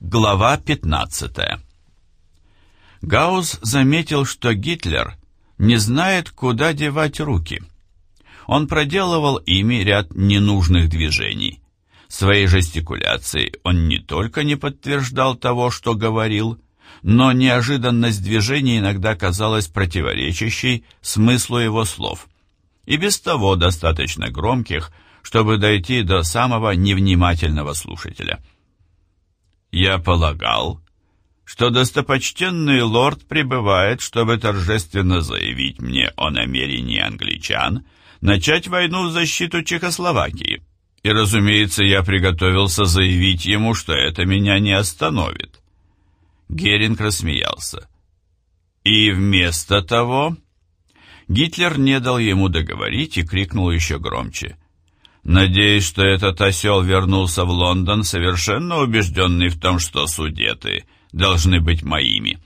Глава 15 Гаус заметил, что Гитлер не знает, куда девать руки. Он проделывал ими ряд ненужных движений. Своей жестикуляцией он не только не подтверждал того, что говорил, но неожиданность движений иногда казалась противоречащей смыслу его слов, и без того достаточно громких, чтобы дойти до самого невнимательного слушателя. «Я полагал, что достопочтенный лорд прибывает, чтобы торжественно заявить мне о намерении англичан начать войну в защиту Чехословакии. И, разумеется, я приготовился заявить ему, что это меня не остановит». Геринг рассмеялся. «И вместо того...» Гитлер не дал ему договорить и крикнул еще громче. Надеюсь, что этот осел вернулся в Лондон, совершенно убежденный в том, что судеты должны быть моими.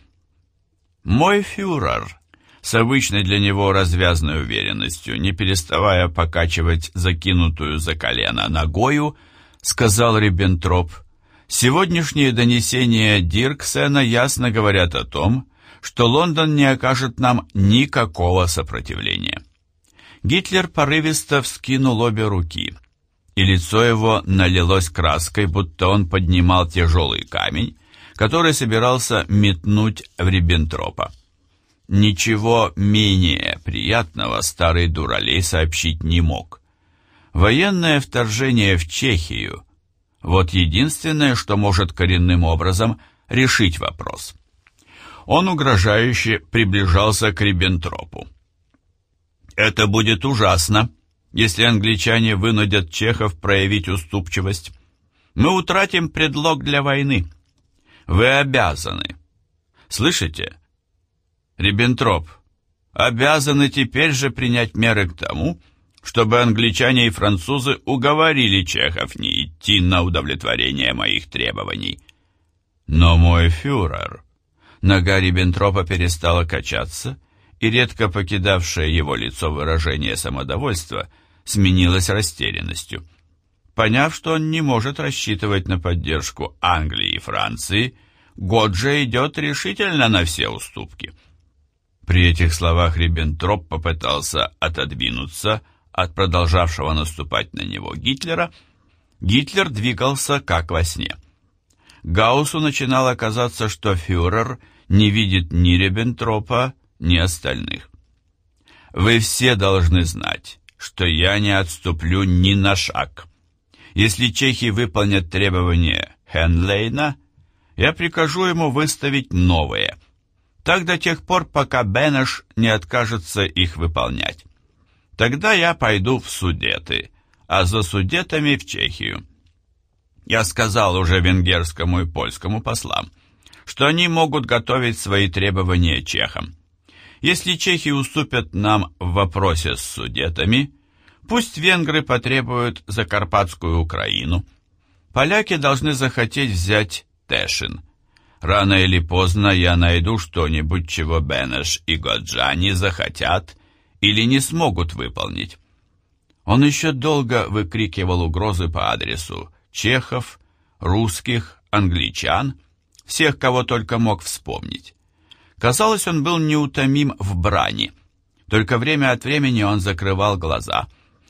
Мой фюрер, с обычной для него развязной уверенностью, не переставая покачивать закинутую за колено ногою, сказал Риббентроп, «Сегодняшние донесения Дирксена ясно говорят о том, что Лондон не окажет нам никакого сопротивления». Гитлер порывисто вскинул обе руки, и лицо его налилось краской, будто он поднимал тяжелый камень, который собирался метнуть в Риббентропа. Ничего менее приятного старый дуралей сообщить не мог. Военное вторжение в Чехию – вот единственное, что может коренным образом решить вопрос. Он угрожающе приближался к Риббентропу. Это будет ужасно, если англичане вынудят чехов проявить уступчивость. Мы утратим предлог для войны. Вы обязаны. Слышите? Риббентроп, обязаны теперь же принять меры к тому, чтобы англичане и французы уговорили чехов не идти на удовлетворение моих требований. Но мой фюрер... Нога Риббентропа перестала качаться, и редко покидавшее его лицо выражение самодовольства сменилось растерянностью. Поняв, что он не может рассчитывать на поддержку Англии и Франции, Годжа идет решительно на все уступки. При этих словах Риббентроп попытался отодвинуться от продолжавшего наступать на него Гитлера. Гитлер двигался как во сне. Гауссу начинало казаться, что фюрер не видит ни Риббентропа, ни остальных. Вы все должны знать, что я не отступлю ни на шаг. Если чехи выполнят требования Хенлейна, я прикажу ему выставить новые. Так до тех пор, пока Бенеш не откажется их выполнять. Тогда я пойду в Судеты, а за Судетами в Чехию. Я сказал уже венгерскому и польскому послам, что они могут готовить свои требования чехам. Если чехи уступят нам в вопросе с судетами, пусть венгры потребуют Закарпатскую Украину. Поляки должны захотеть взять Тешин. Рано или поздно я найду что-нибудь, чего Бенеш и Годжа не захотят или не смогут выполнить. Он еще долго выкрикивал угрозы по адресу чехов, русских, англичан, всех, кого только мог вспомнить. Казалось, он был неутомим в брани. Только время от времени он закрывал глаза,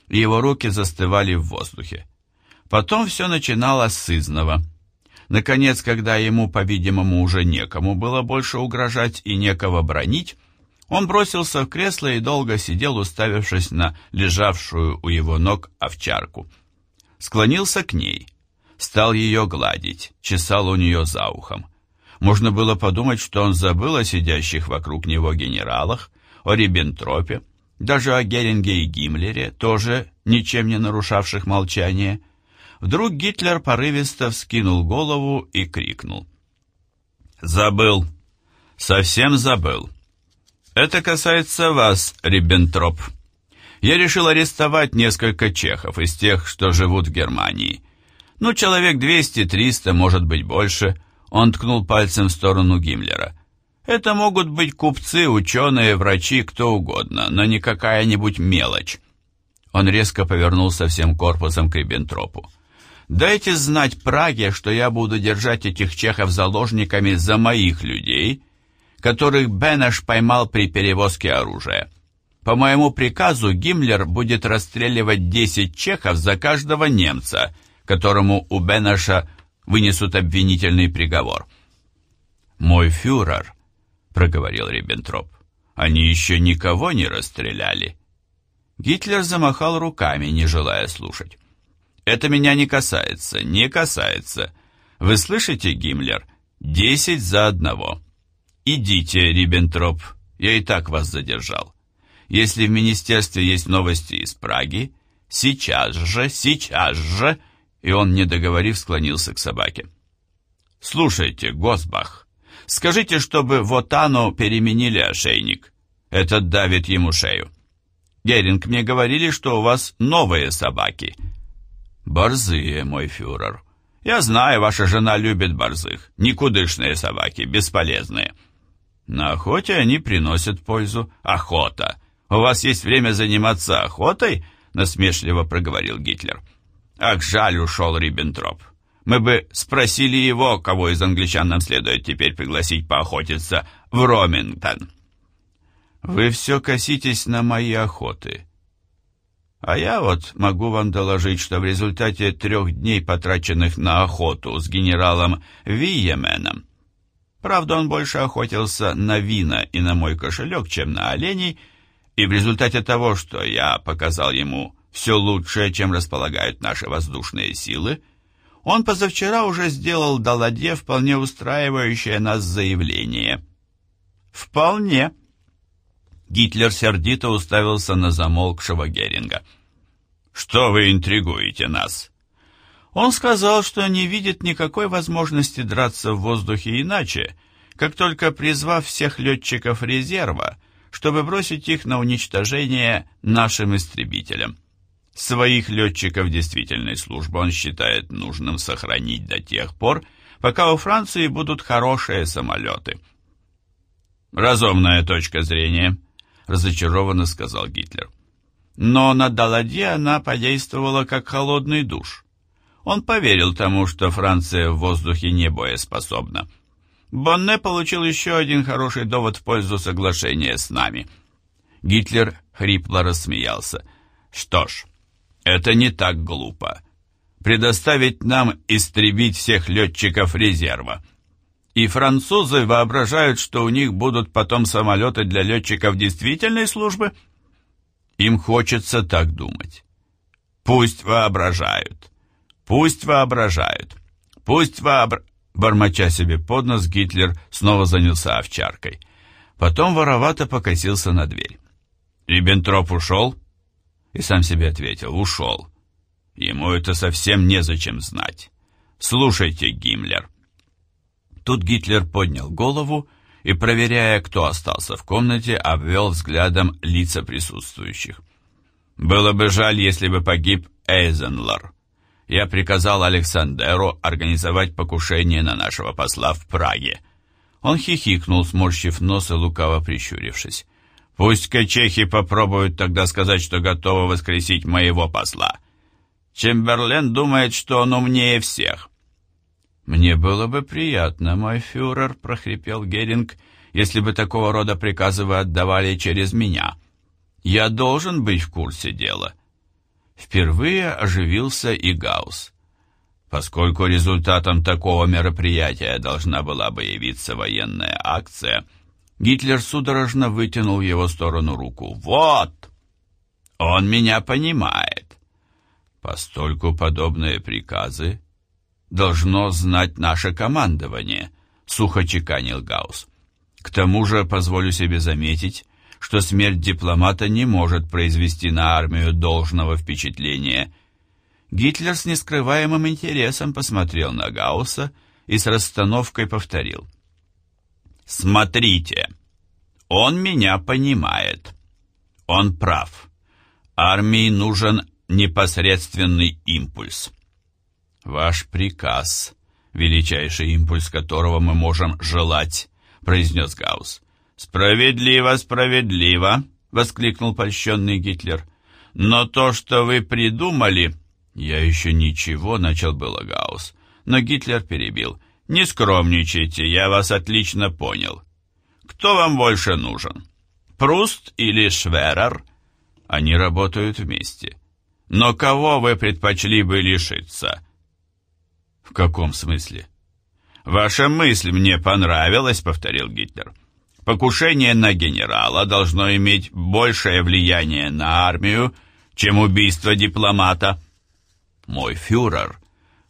и его руки застывали в воздухе. Потом все начиналось с изного. Наконец, когда ему, по-видимому, уже некому было больше угрожать и некого бронить, он бросился в кресло и долго сидел, уставившись на лежавшую у его ног овчарку. Склонился к ней, стал ее гладить, чесал у нее за ухом. Можно было подумать, что он забыл о сидящих вокруг него генералах, о Риббентропе, даже о Геринге и Гиммлере, тоже ничем не нарушавших молчание. Вдруг Гитлер порывисто вскинул голову и крикнул. «Забыл! Совсем забыл! Это касается вас, Риббентроп. Я решил арестовать несколько чехов из тех, что живут в Германии. Ну, человек 200-300, может быть, больше – он ткнул пальцем в сторону Гиммлера. «Это могут быть купцы, ученые, врачи, кто угодно, но не какая-нибудь мелочь». Он резко повернулся всем корпусом к Риббентропу. Дайте знать Праге, что я буду держать этих чехов заложниками за моих людей, которых Бенеш поймал при перевозке оружия. По моему приказу Гиммлер будет расстреливать 10 чехов за каждого немца, которому у Бенеша вынесут обвинительный приговор. «Мой фюрер», — проговорил Риббентроп, — «они еще никого не расстреляли». Гитлер замахал руками, не желая слушать. «Это меня не касается, не касается. Вы слышите, Гиммлер? Десять за одного. Идите, Риббентроп, я и так вас задержал. Если в министерстве есть новости из Праги, сейчас же, сейчас же...» И он, не договорив, склонился к собаке. «Слушайте, Госбах, скажите, чтобы Вотану переменили ошейник. Этот давит ему шею. Геринг, мне говорили, что у вас новые собаки». «Борзые, мой фюрер. Я знаю, ваша жена любит борзых. Никудышные собаки, бесполезные». «На охоте они приносят пользу. Охота. У вас есть время заниматься охотой?» насмешливо проговорил Гитлер. «Ах, жаль, ушел Риббентроп. Мы бы спросили его, кого из англичан нам следует теперь пригласить поохотиться в Ромингтон». «Вы все коситесь на мои охоты», а я вот могу вам доложить, что в результате трех дней, потраченных на охоту с генералом Виеменом, правда, он больше охотился на вина и на мой кошелек, чем на оленей, и в результате того, что я показал ему все лучшее, чем располагают наши воздушные силы, он позавчера уже сделал Даладе вполне устраивающее нас заявление. «Вполне», Гитлер сердито уставился на замолкшего Геринга. «Что вы интригуете нас?» Он сказал, что не видит никакой возможности драться в воздухе иначе, как только призвав всех летчиков резерва, чтобы бросить их на уничтожение нашим истребителям. Своих летчиков действительной службы он считает нужным сохранить до тех пор, пока у Франции будут хорошие самолеты. Разумная точка зрения. — разочарованно сказал Гитлер. Но на Даладе она подействовала как холодный душ. Он поверил тому, что Франция в воздухе не боеспособна. Бонне получил еще один хороший довод в пользу соглашения с нами. Гитлер хрипло рассмеялся. «Что ж, это не так глупо. Предоставить нам истребить всех летчиков резерва». И французы воображают, что у них будут потом самолеты для летчиков действительной службы? Им хочется так думать. Пусть воображают. Пусть воображают. Пусть вообр... Бормоча себе под нос, Гитлер снова занялся овчаркой. Потом воровато покосился на дверь. Риббентроп ушел? И сам себе ответил, ушел. Ему это совсем незачем знать. Слушайте, Гиммлер, Тут Гитлер поднял голову и, проверяя, кто остался в комнате, обвел взглядом лица присутствующих. «Было бы жаль, если бы погиб Эйзенлер. Я приказал Александеру организовать покушение на нашего посла в Праге». Он хихикнул, сморщив нос и лукаво прищурившись. «Пусть-ка чехи попробуют тогда сказать, что готовы воскресить моего посла. Чемберлен думает, что он умнее всех». «Мне было бы приятно, мой фюрер», — прохрипел Геринг, «если бы такого рода приказы вы отдавали через меня. Я должен быть в курсе дела». Впервые оживился и Гаус. Поскольку результатом такого мероприятия должна была бы явиться военная акция, Гитлер судорожно вытянул в его сторону руку. «Вот! Он меня понимает!» Постольку подобные приказы должно знать наше командование», — сухо чеканил Гаус. «К тому же, позволю себе заметить, что смерть дипломата не может произвести на армию должного впечатления». Гитлер с нескрываемым интересом посмотрел на Гаусса и с расстановкой повторил. «Смотрите, он меня понимает. Он прав. Армии нужен непосредственный импульс. «Ваш приказ, величайший импульс которого мы можем желать», — произнес Гаус. «Справедливо, справедливо», — воскликнул польщенный Гитлер. «Но то, что вы придумали, «Я еще ничего», — начал было Гаус, но Гитлер перебил. «Не скромничайте, я вас отлично понял. Кто вам больше нужен? Пруст или Шверер?» Они работают вместе. «Но кого вы предпочли бы лишиться?» «В каком смысле?» «Ваша мысль мне понравилась», — повторил Гитлер. «Покушение на генерала должно иметь большее влияние на армию, чем убийство дипломата». «Мой фюрер,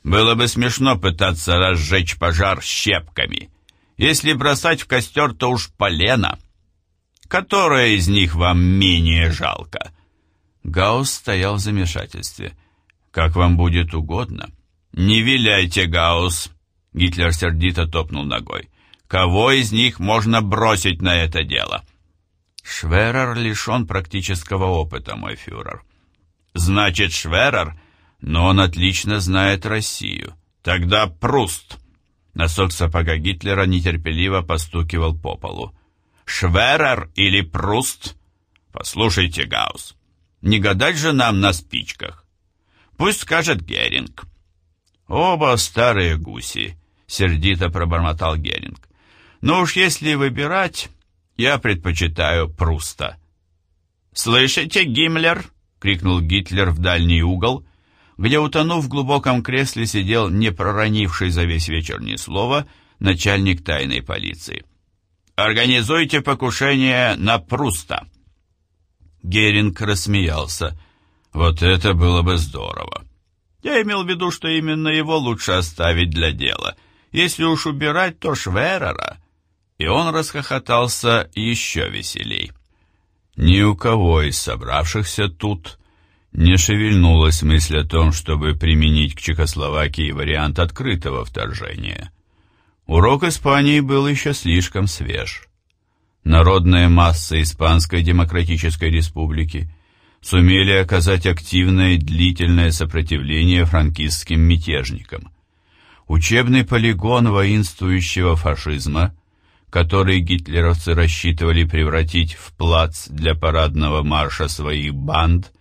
было бы смешно пытаться разжечь пожар щепками. Если бросать в костер, то уж полено. Которое из них вам менее жалко?» Гаус стоял в замешательстве. «Как вам будет угодно». «Не виляйте, Гаус!» Гитлер сердито топнул ногой. «Кого из них можно бросить на это дело?» «Шверер лишен практического опыта, мой фюрер». «Значит, Шверер? Но он отлично знает Россию. Тогда Пруст!» Носок сапога Гитлера нетерпеливо постукивал по полу. «Шверер или Пруст?» «Послушайте, Гаус, не гадать же нам на спичках. Пусть скажет Геринг». «Оба старые гуси», — сердито пробормотал Геринг. «Но уж если выбирать, я предпочитаю Пруста». «Слышите, Гиммлер?» — крикнул Гитлер в дальний угол, где, утонув в глубоком кресле, сидел не проронивший за весь вечер ни слова начальник тайной полиции. «Организуйте покушение на Пруста!» Геринг рассмеялся. «Вот это было бы здорово!» Я имел в виду, что именно его лучше оставить для дела. Если уж убирать, то Шверера. И он расхохотался еще веселей. Ни у кого из собравшихся тут не шевельнулась мысль о том, чтобы применить к Чехословакии вариант открытого вторжения. Урок Испании был еще слишком свеж. Народная масса Испанской Демократической Республики – сумели оказать активное длительное сопротивление франкистским мятежникам. Учебный полигон воинствующего фашизма, который гитлеровцы рассчитывали превратить в плац для парадного марша своих банд,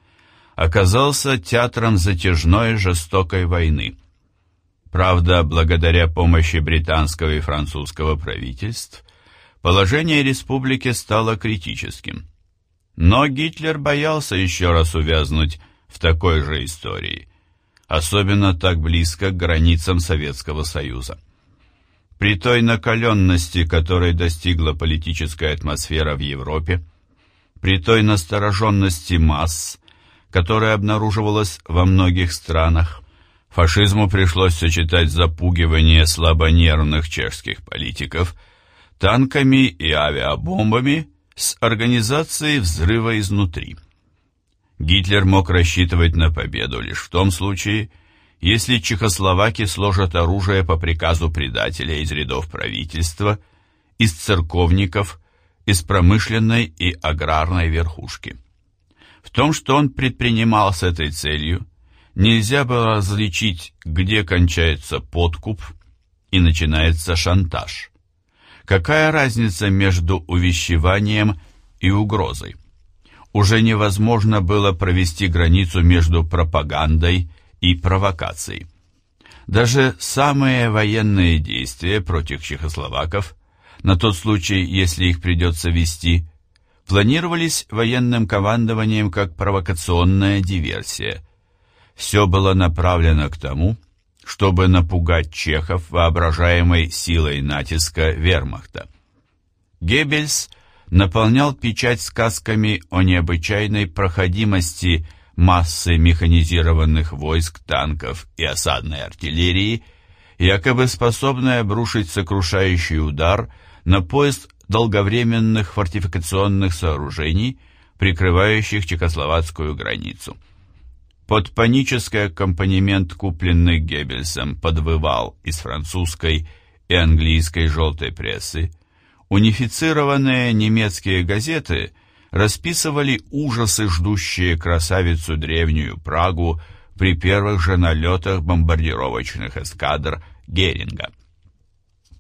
оказался театром затяжной жестокой войны. Правда, благодаря помощи британского и французского правительств, положение республики стало критическим – но Гитлер боялся еще раз увязнуть в такой же истории, особенно так близко к границам Советского Союза. При той накаленности, которой достигла политическая атмосфера в Европе, при той настороженности масс, которая обнаруживалась во многих странах, фашизму пришлось сочетать запугивание слабонервных чешских политиков танками и авиабомбами с организацией взрыва изнутри. Гитлер мог рассчитывать на победу лишь в том случае, если чехословаки сложат оружие по приказу предателя из рядов правительства, из церковников, из промышленной и аграрной верхушки. В том, что он предпринимал с этой целью, нельзя было различить, где кончается подкуп и начинается шантаж. Какая разница между увещеванием и угрозой? Уже невозможно было провести границу между пропагандой и провокацией. Даже самые военные действия против чехословаков, на тот случай, если их придется вести, планировались военным командованием как провокационная диверсия. Все было направлено к тому, чтобы напугать чехов воображаемой силой натиска вермахта. Геббельс наполнял печать сказками о необычайной проходимости массы механизированных войск, танков и осадной артиллерии, якобы способной обрушить сокрушающий удар на поезд долговременных фортификационных сооружений, прикрывающих чехословацкую границу. Под панический аккомпанемент, купленный Геббельсом, подвывал из французской и английской желтой прессы, унифицированные немецкие газеты расписывали ужасы, ждущие красавицу древнюю Прагу при первых же налетах бомбардировочных эскадр Геринга.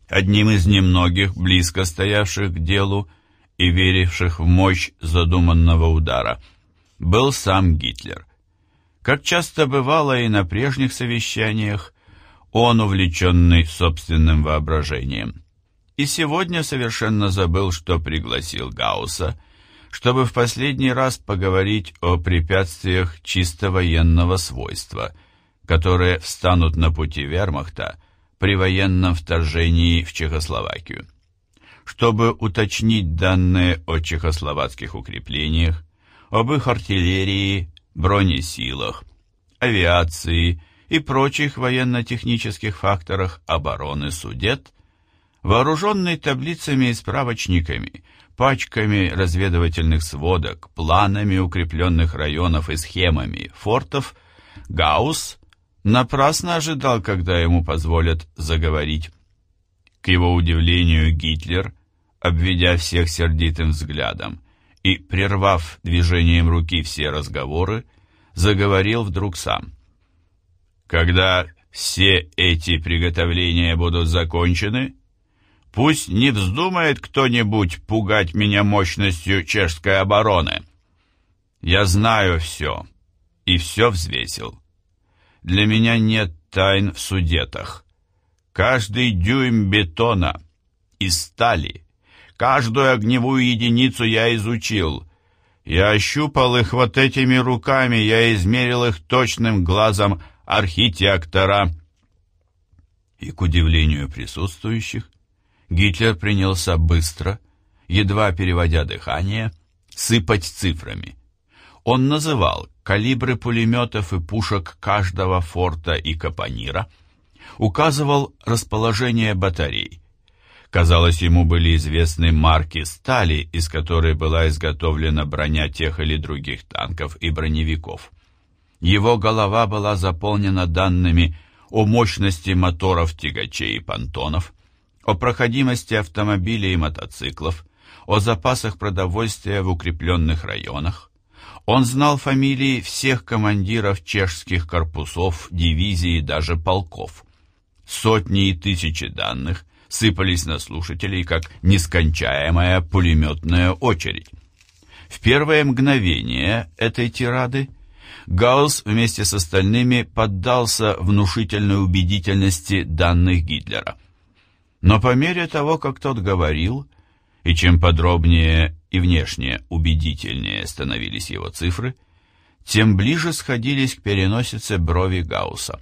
Одним из немногих, близко стоявших к делу и веривших в мощь задуманного удара, был сам Гитлер – Как часто бывало и на прежних совещаниях, он, увлеченный собственным воображением, и сегодня совершенно забыл, что пригласил Гаусса, чтобы в последний раз поговорить о препятствиях чисто военного свойства, которые встанут на пути вермахта при военном вторжении в Чехословакию. Чтобы уточнить данные о чехословацких укреплениях, об их артиллерии, бронесилах, авиации и прочих военно-технических факторах обороны Судет, вооруженный таблицами и справочниками, пачками разведывательных сводок, планами укрепленных районов и схемами фортов, Гаусс напрасно ожидал, когда ему позволят заговорить. К его удивлению Гитлер, обведя всех сердитым взглядом и, прервав движением руки все разговоры, заговорил вдруг сам. «Когда все эти приготовления будут закончены, Пусть не вздумает кто-нибудь пугать меня мощностью чешской обороны. Я знаю все и все взвесил. Для меня нет тайн в судетах. Каждый дюйм бетона и стали, каждую огневую единицу я изучил. Я ощупал их вот этими руками, я измерил их точным глазом архитектора. И, к удивлению присутствующих, Гитлер принялся быстро, едва переводя дыхание, сыпать цифрами. Он называл калибры пулеметов и пушек каждого форта и капонира, указывал расположение батарей. Казалось, ему были известны марки стали, из которой была изготовлена броня тех или других танков и броневиков. Его голова была заполнена данными о мощности моторов тягачей и понтонов, о проходимости автомобилей и мотоциклов, о запасах продовольствия в укрепленных районах. Он знал фамилии всех командиров чешских корпусов, дивизий и даже полков. Сотни и тысячи данных сыпались на слушателей, как нескончаемая пулеметная очередь. В первое мгновение этой тирады Гаусс вместе с остальными поддался внушительной убедительности данных Гитлера. Но по мере того, как тот говорил, и чем подробнее и внешне убедительнее становились его цифры, тем ближе сходились к переносице брови Гаусса.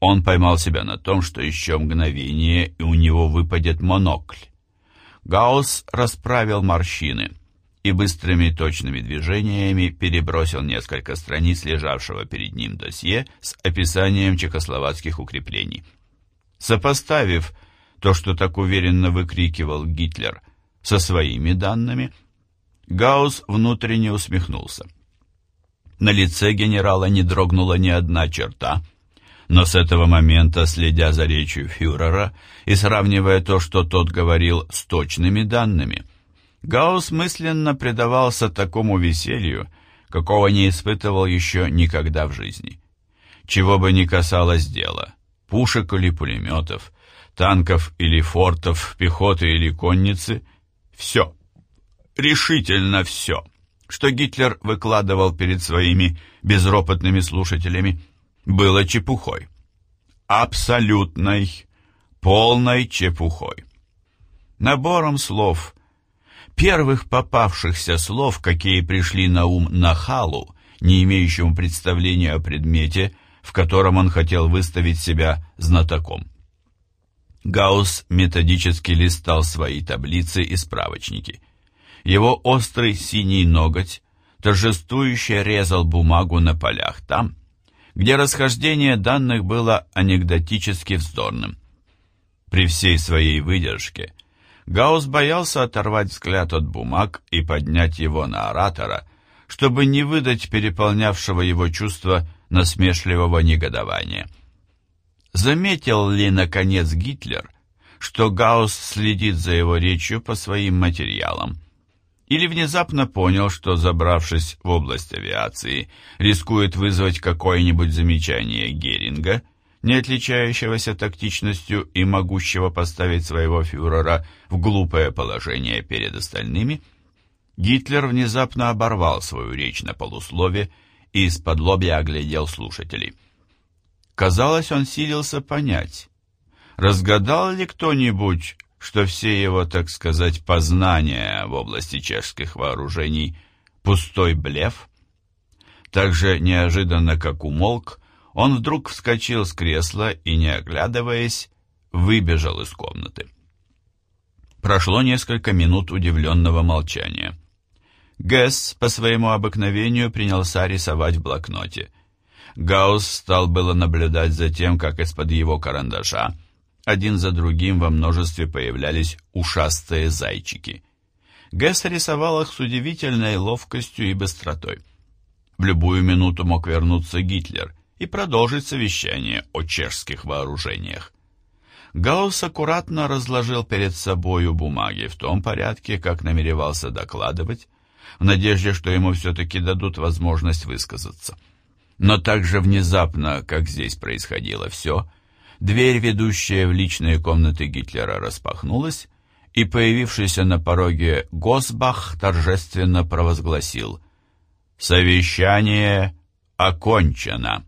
Он поймал себя на том, что еще мгновение, и у него выпадет монокль. Гаусс расправил морщины и быстрыми точными движениями перебросил несколько страниц лежавшего перед ним досье с описанием чехословацких укреплений. Сопоставив то, что так уверенно выкрикивал Гитлер, со своими данными, Гаусс внутренне усмехнулся. На лице генерала не дрогнула ни одна черта, но с этого момента, следя за речью фюрера и сравнивая то, что тот говорил, с точными данными, Гаусс мысленно предавался такому веселью, какого не испытывал еще никогда в жизни. Чего бы ни касалось дела, пушек или пулеметов, танков или фортов, пехоты или конницы, все, решительно все, что Гитлер выкладывал перед своими безропотными слушателями, было чепухой. Абсолютной, полной чепухой. Набором слов, первых попавшихся слов, какие пришли на ум Нахалу, не имеющему представления о предмете, в котором он хотел выставить себя знатоком. Гаусс методически листал свои таблицы и справочники. Его острый синий ноготь торжествующе резал бумагу на полях там, где расхождение данных было анекдотически вздорным. При всей своей выдержке Гаусс боялся оторвать взгляд от бумаг и поднять его на оратора, чтобы не выдать переполнявшего его чувства насмешливого негодования – Заметил ли, наконец, Гитлер, что Гаусс следит за его речью по своим материалам? Или внезапно понял, что, забравшись в область авиации, рискует вызвать какое-нибудь замечание Геринга, не отличающегося тактичностью и могущего поставить своего фюрера в глупое положение перед остальными, Гитлер внезапно оборвал свою речь на полуслове и из-под лобья оглядел слушателей. Казалось, он силился понять, разгадал ли кто-нибудь, что все его, так сказать, познания в области чешских вооружений – пустой блеф? Так же неожиданно, как умолк, он вдруг вскочил с кресла и, не оглядываясь, выбежал из комнаты. Прошло несколько минут удивленного молчания. Гэс по своему обыкновению принялся рисовать в блокноте. Гаусс стал было наблюдать за тем, как из-под его карандаша один за другим во множестве появлялись ушастые зайчики. Гэс рисовал их с удивительной ловкостью и быстротой. В любую минуту мог вернуться Гитлер и продолжить совещание о чешских вооружениях. Гаусс аккуратно разложил перед собою бумаги в том порядке, как намеревался докладывать, в надежде, что ему все-таки дадут возможность высказаться. Но так же внезапно, как здесь происходило все, дверь, ведущая в личные комнаты Гитлера, распахнулась, и появившийся на пороге Госбах торжественно провозгласил «Совещание окончено».